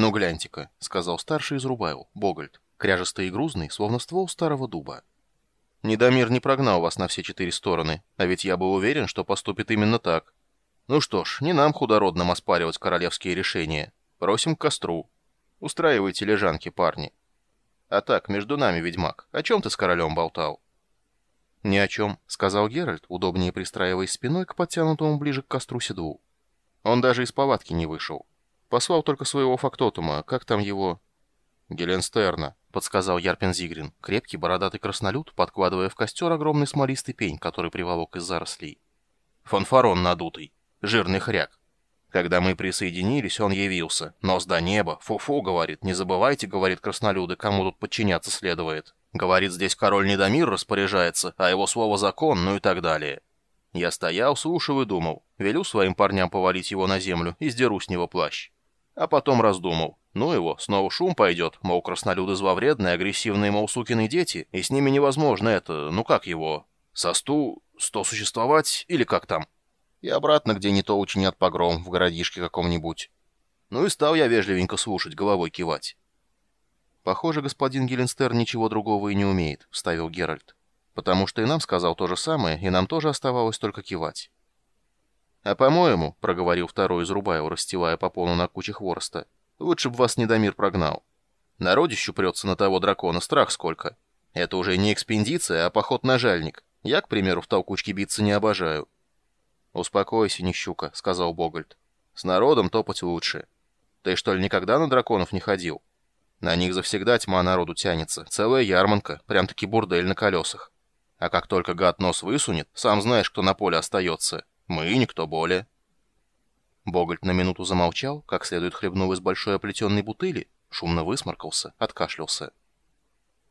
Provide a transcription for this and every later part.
«Ну, гляньте-ка», — сказал старший из Рубайл, Богольд, кряжестый и грузный, словно ствол старого дуба. «Недомир не прогнал вас на все четыре стороны, а ведь я был уверен, что поступит именно так. Ну что ж, не нам худородным оспаривать королевские решения. Просим к костру. Устраивайте лежанки, парни. А так, между нами, ведьмак, о чем ты с королем болтал?» «Ни о чем», — сказал Геральт, удобнее пристраиваясь спиной к подтянутому ближе к костру седлу. Он даже из палатки не вышел. Послал только своего фактотума, как там его... «Геленстерна», — подсказал Ярпин Зигрин, крепкий бородатый краснолюд, подкладывая в костер огромный смолистый пень, который приволок из зарослей. «Фанфарон надутый, жирный хряк. Когда мы присоединились, он явился. Нос до неба. Фу-фу, говорит. Не забывайте, говорит краснолюды, кому тут подчиняться следует. Говорит, здесь король Недомир распоряжается, а его слово закон, ну и так далее. Я стоял, слушал и думал. Велю своим парням повалить его на землю и сдеру с него плащ. А потом раздумал. Ну его, снова шум пойдет, мол, краснолюды зловредные, агрессивные, мол, сукины дети, и с ними невозможно это, ну как его, состу, сто существовать, или как там? И обратно, где не то учинят погром, в городишке каком-нибудь. Ну и стал я вежливенько слушать, головой кивать. «Похоже, господин Геленстер ничего другого и не умеет», — вставил Геральт. «Потому что и нам сказал то же самое, и нам тоже оставалось только кивать». «А по-моему», — проговорил второй из Рубаев, расстилая попону на куче хвороста, — «лучше бы вас Недомир прогнал. Народищу прется на того дракона, страх сколько. Это уже не экспедиция, а поход на жальник. Я, к примеру, в толкучке биться не обожаю». «Успокойся, нищука», — сказал Богольд. «С народом топать лучше. Ты что ли никогда на драконов не ходил? На них завсегда тьма народу тянется, целая ярманка, прям-таки бурдель на колесах. А как только гад нос высунет, сам знаешь, кто на поле остается. Мы никто более». Богольд на минуту замолчал, как следует хлебнув из большой оплетенной бутыли, шумно высморкался, откашлялся.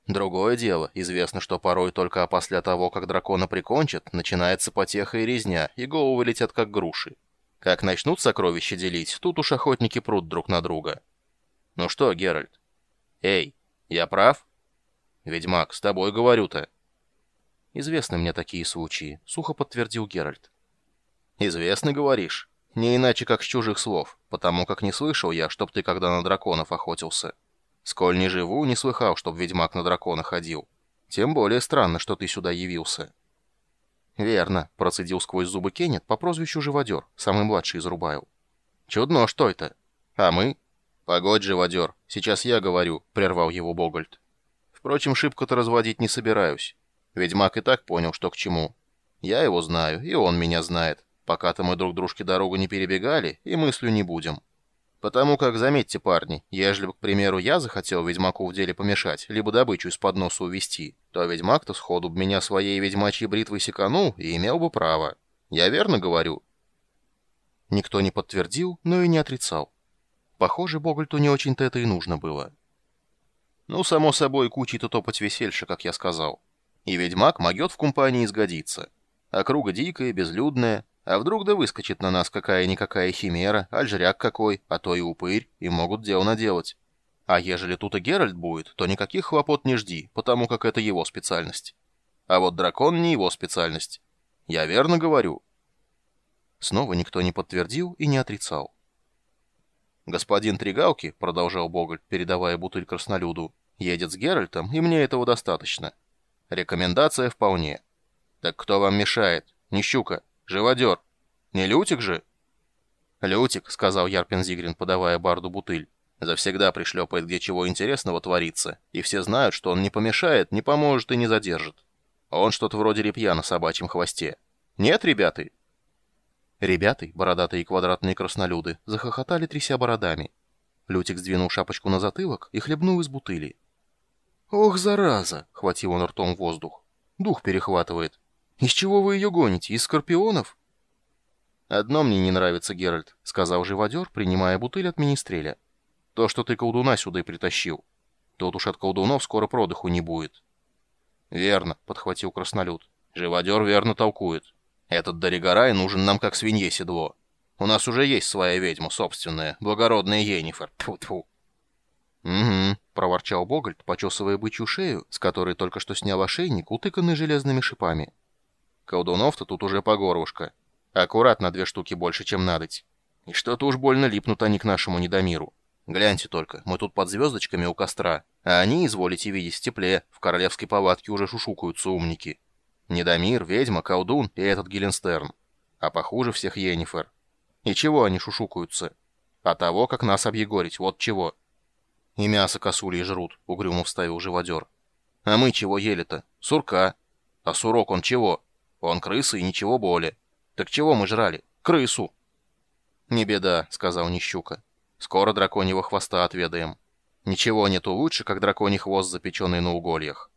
Другое дело, известно, что порой только после того, как дракона прикончат, начинается потеха и резня, и головы летят как груши. Как начнут сокровища делить, тут уж охотники прут друг на друга. Ну что, Геральт? Эй, я прав? Ведьмак, с тобой говорю-то. Известны мне такие случаи, сухо подтвердил Геральт. Известны, говоришь? Не иначе, как с чужих слов, потому как не слышал я, чтоб ты когда на драконов охотился. Сколь не живу, не слыхал, чтоб ведьмак на дракона ходил. Тем более странно, что ты сюда явился». «Верно», — процедил сквозь зубы Кеннет по прозвищу Живодер, самый младший из Рубайл. «Чудно, что это? А мы?» «Погодь, Живодер, сейчас я говорю», — прервал его Богольд. «Впрочем, шибко-то разводить не собираюсь. Ведьмак и так понял, что к чему. Я его знаю, и он меня знает. Пока-то мы друг дружке дорогу не перебегали, и мыслью не будем. Потому как, заметьте, парни, ежели бы, к примеру, я захотел ведьмаку в деле помешать, либо добычу из-под носа увести, то ведьмак-то сходу б меня своей ведьмачьей бритвой секанул и имел бы право. Я верно говорю?» Никто не подтвердил, но и не отрицал. Похоже, Богольту не очень-то это и нужно было. Ну, само собой, кучей-то топать весельше, как я сказал. И ведьмак могет в компании сгодиться. Округа дикая, безлюдная, а вдруг да выскочит на нас какая-никакая химера, альжряк какой, а то и упырь, и могут дело наделать. А ежели тут и Геральт будет, то никаких хлопот не жди, потому как это его специальность. А вот дракон не его специальность. Я верно говорю?» Снова никто не подтвердил и не отрицал. «Господин Тригалки», — продолжал Богольд, передавая бутыль краснолюду, — «едет с Геральтом, и мне этого достаточно. Рекомендация вполне. Так кто вам мешает? Не щука?» Живодер. Не Лютик же?» «Лютик», — сказал Ярпин Зигрин, подавая барду бутыль. «Завсегда пришлепает, где чего интересного творится, и все знают, что он не помешает, не поможет и не задержит. Он что-то вроде репья на собачьем хвосте. Нет, ребята?» Ребята, бородатые квадратные краснолюды, захохотали, тряся бородами. Лютик сдвинул шапочку на затылок и хлебнул из бутыли. «Ох, зараза!» — хватил он ртом воздух. «Дух перехватывает. «Из чего вы ее гоните? Из скорпионов?» «Одно мне не нравится, Геральт», — сказал живодер, принимая бутыль от министреля. «То, что ты колдуна сюда и притащил. Тут уж от колдунов скоро продыху не будет». «Верно», — подхватил краснолюд. «Живодер верно толкует. Этот Доригорай нужен нам как свинье седло. У нас уже есть своя ведьма собственная, благородная Енифер. Тьфу-тьфу». «Угу», — проворчал Богольд, почесывая бычью шею, с которой только что снял ошейник, утыканный железными шипами. Колдунов-то тут уже по горлышко. Аккуратно две штуки больше, чем надоть. И что-то уж больно липнут они к нашему недомиру. Гляньте только, мы тут под звездочками у костра, а они, изволите видеть, в тепле, в королевской палатке уже шушукаются умники. Недомир, ведьма, колдун и этот Геленстерн. А похуже всех Йеннифер. И чего они шушукаются? А того, как нас объегорить, вот чего. И мясо косули жрут, угрюмо вставил живодер. А мы чего ели-то? Сурка. А сурок он чего? Он крыса и ничего более. Так чего мы жрали? Крысу. Не беда, сказал Нищука. Скоро драконьего хвоста отведаем. Ничего нету лучше, как драконий хвост, запеченный на угольях.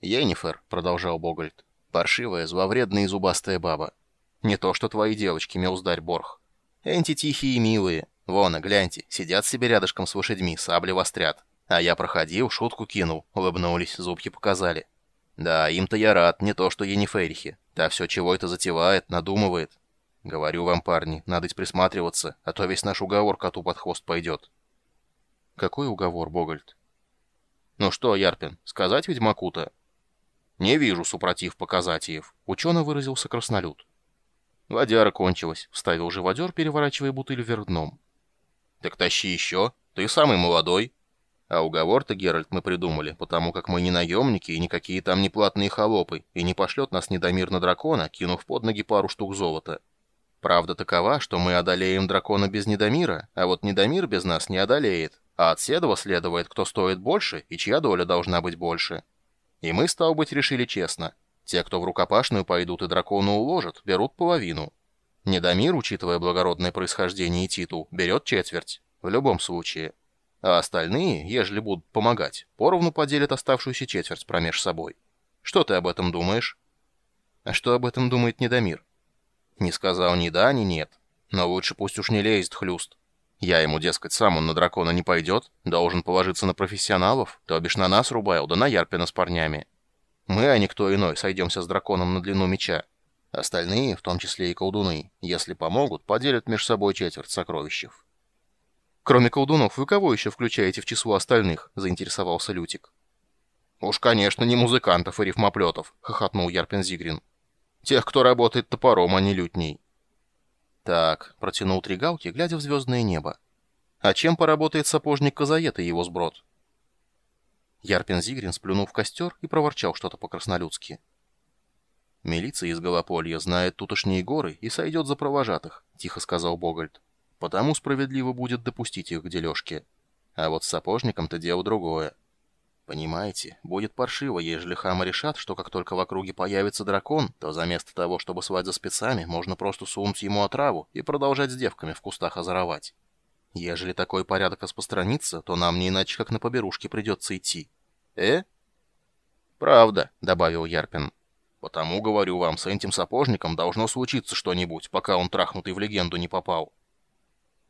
«Йеннифер», — продолжал Богольд, — «паршивая, зловредная и зубастая баба. Не то что твои девочки, Мелздарь Борх. Энти тихие и милые. Вон, гляньте, сидят себе рядышком с лошадьми, сабли вострят. А я проходил, шутку кинул, улыбнулись, зубки показали. Да, им-то я рад, не то что Ениферихе. Да все чего это затевает, надумывает. Говорю вам, парни, надо присматриваться, а то весь наш уговор коту под хвост пойдет. Какой уговор, Богольд? Ну что, Ярпин, сказать ведьмаку-то? Не вижу, супротив показатиев. Учено выразился краснолюд. Водяра кончилась, вставил живодер, переворачивая бутыль вверх дном. Так тащи еще, ты самый молодой. А уговор-то, Геральт, мы придумали, потому как мы не наемники и никакие там не платные холопы, и не пошлет нас недомир на дракона, кинув под ноги пару штук золота. Правда такова, что мы одолеем дракона без Недомира, а вот Недомир без нас не одолеет, а от Седова следует, кто стоит больше и чья доля должна быть больше. И мы, стал быть, решили честно. Те, кто в рукопашную пойдут и дракона уложат, берут половину. Недомир, учитывая благородное происхождение и титул, берет четверть, в любом случае. А остальные, ежели будут помогать, поровну поделят оставшуюся четверть промеж собой. Что ты об этом думаешь? А что об этом думает Недомир? Не сказал ни да, ни нет. Но лучше пусть уж не лезет хлюст. Я ему, дескать, сам он на дракона не пойдет, должен положиться на профессионалов, то бишь на нас рубайл, да на Ярпина с парнями. Мы, а никто иной, сойдемся с драконом на длину меча. Остальные, в том числе и колдуны, если помогут, поделят между собой четверть сокровищев. «Кроме колдунов, вы кого еще включаете в число остальных?» — заинтересовался Лютик. «Уж, конечно, не музыкантов и рифмоплетов», — хохотнул Ярпин Зигрин. Тех, кто работает топором, а не лютней. Так, протянул Тригалки, глядя в звездное небо. А чем поработает сапожник Казаета и его сброд? Ярпин Зигрин сплюнул в костер и проворчал что-то по-краснолюдски. «Милиция из Голополья знает тутошние горы и сойдет за провожатых», — тихо сказал Богольд. «Потому справедливо будет допустить их к дележке. А вот с сапожником-то дело другое. Понимаете, будет паршиво, ежели хамы решат, что как только в округе появится дракон, то заместо того, чтобы свать за спецами, можно просто сунуть ему отраву и продолжать с девками в кустах озоровать. Ежели такой порядок распространится, то нам не иначе как на поберушке придется идти. Э? Правда, добавил Ярпин. Потому, говорю вам, с этим сапожником должно случиться что-нибудь, пока он трахнутый в легенду не попал.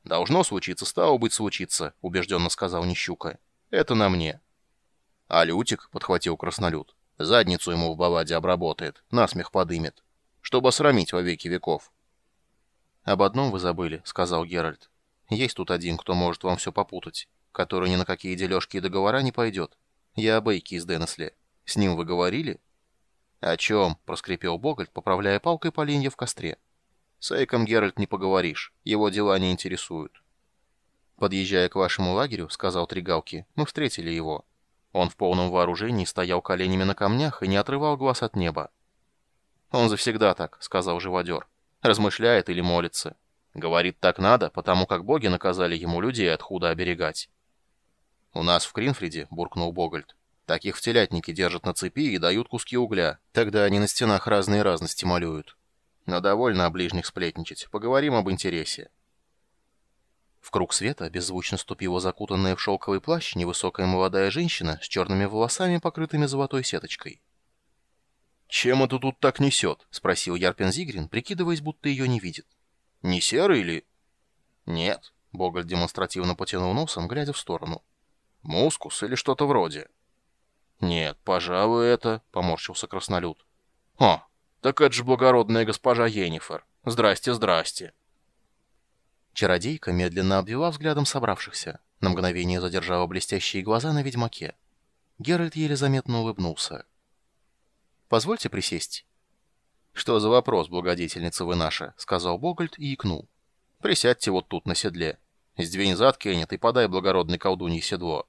Должно случиться, стало быть, случиться, убежденно сказал Нищука. Это на мне. А Лютик, — подхватил краснолюд, — задницу ему в балладе обработает, насмех подымет, чтобы осрамить во веки веков. «Об одном вы забыли», — сказал Геральт. «Есть тут один, кто может вам все попутать, который ни на какие дележки и договора не пойдет. Я об Эйке из Денесле. С ним вы говорили?» «О чем?» — проскрипел Богольд, поправляя палкой поленья в костре. «С Эйком, Геральт, не поговоришь. Его дела не интересуют». «Подъезжая к вашему лагерю», — сказал Тригалки, — «мы встретили его». Он в полном вооружении стоял коленями на камнях и не отрывал глаз от неба. «Он завсегда так», — сказал живодер. «Размышляет или молится. Говорит, так надо, потому как боги наказали ему людей от худа оберегать». «У нас в Кринфриде», — буркнул Богольд, — «таких в телятнике держат на цепи и дают куски угля. Тогда они на стенах разные разности малюют. Но довольно о ближних сплетничать. Поговорим об интересе». В круг света беззвучно ступила закутанная в шелковый плащ невысокая молодая женщина с черными волосами, покрытыми золотой сеточкой. «Чем это тут так несет?» — спросил Ярпин Зигрин, прикидываясь, будто ее не видит. «Не серый или...» «Нет», — Боголь демонстративно потянул носом, глядя в сторону. «Мускус или что-то вроде?» «Нет, пожалуй, это...» — поморщился краснолюд. «О, так это же благородная госпожа Енифер. Здрасте, здрасте». Чародейка медленно обвела взглядом собравшихся. На мгновение задержала блестящие глаза на ведьмаке. Геральт еле заметно улыбнулся. «Позвольте присесть». «Что за вопрос, благодетельница вы наша?» — сказал Богольд и икнул. «Присядьте вот тут, на седле. Сдвинь зад, Кеннет, и подай благородной колдунье седло.